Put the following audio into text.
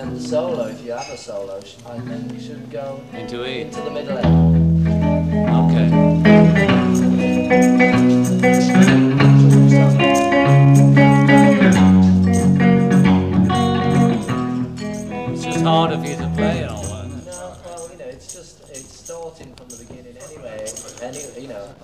then the solo, if you have a solo, I think should go Into E. into the middle end. Okay. It's just hard for you to play and all that. No, well, you know, it's just it's starting from the beginning anyway. Any, you know,